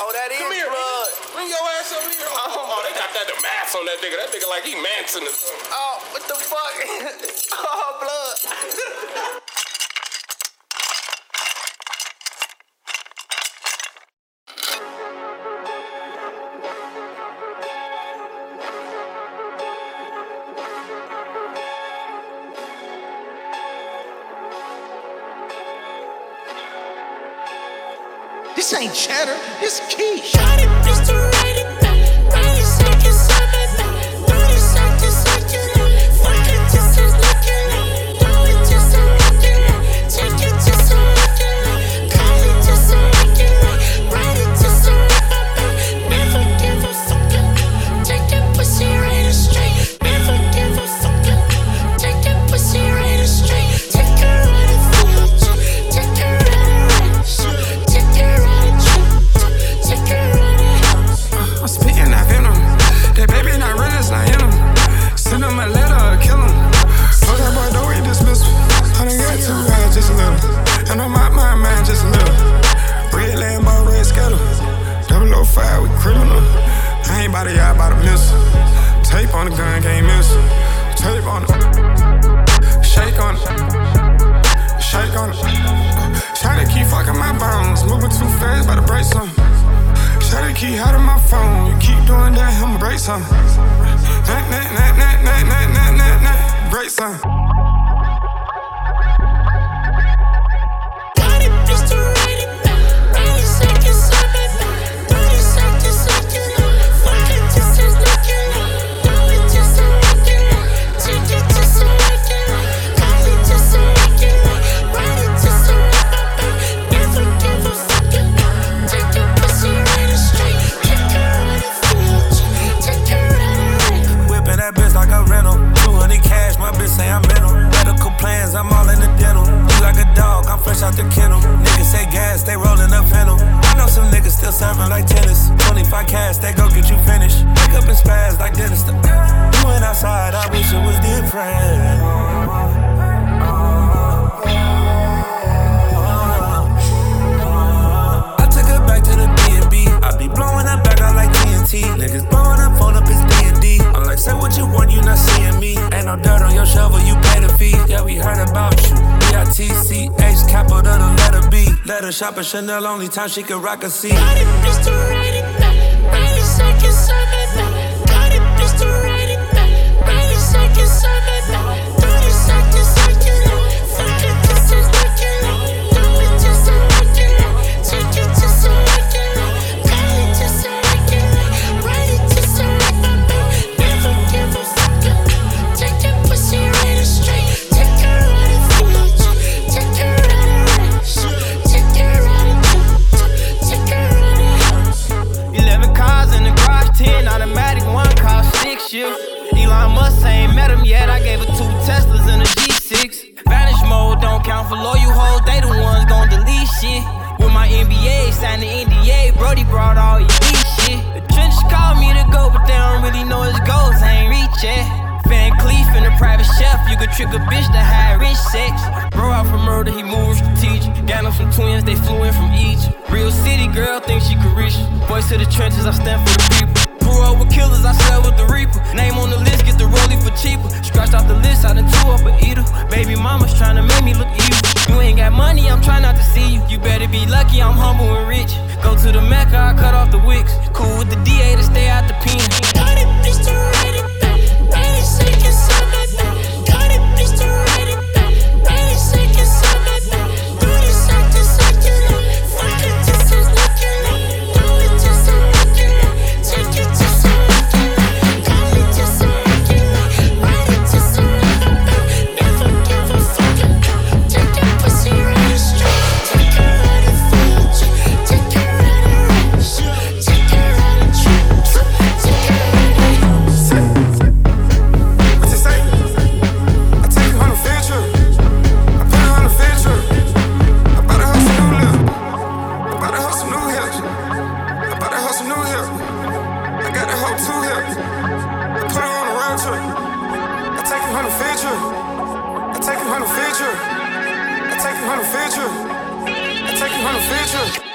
Oh, that is Come here, blood. nigga. Bring your ass over here. Oh, oh, they got that the mask on that nigga. That nigga like he Manson. or something. Oh, what the fuck? oh, blood. This ain't cheddar, it's quiche. It, that venom. That baby not real, it's not in him. Send him a letter kill him. Fuck that boy, don't eat dismissal. I done got too high just a little. And out my mind just a little. Red Lambo, red Skittle. 005 with criminal. I ain't by the eye, by the missile. Tape on the gun, can't miss. Tape on it. Shake on it. Shake on it. Try to keep fucking my bones. Moving too fast, about to break something. Try to keep out of my phone some. Break some. Blowing up, phone up his D&D. I'm like, say what you want, you not seeing me. Ain't no dirt on your shovel, you pay the fee. Yeah, we heard about you. B-I-T-C-H, capital the letter B. Let her shop at Chanel, only time she can rock a C. Got it, Mr. Right back. 30 seconds signed the NDA, Brody brought all elite shit. The trenches called me to go, but they don't really know his goals, I ain't reach yet. Van Cleef and a private chef, you could trick a bitch to high rich sex. Bro out for murder, he moved strategic. Got him some twins, they flew in from Egypt. Real city girl thinks she could reach. Voice to the trenches, I stand for the people. Grew up with killers, I slept with the reaper. Name on the list, get the rollie for cheaper. Scratched off the list, I done two up a eater. Baby mama's trying to make me look evil. Money, I'm trying not to see you. You better be lucky, I'm humble and rich. Go to the Mecca, I cut off the wicks. Cool with the DA to stay out the pen. I take you on a future. I take you on a future.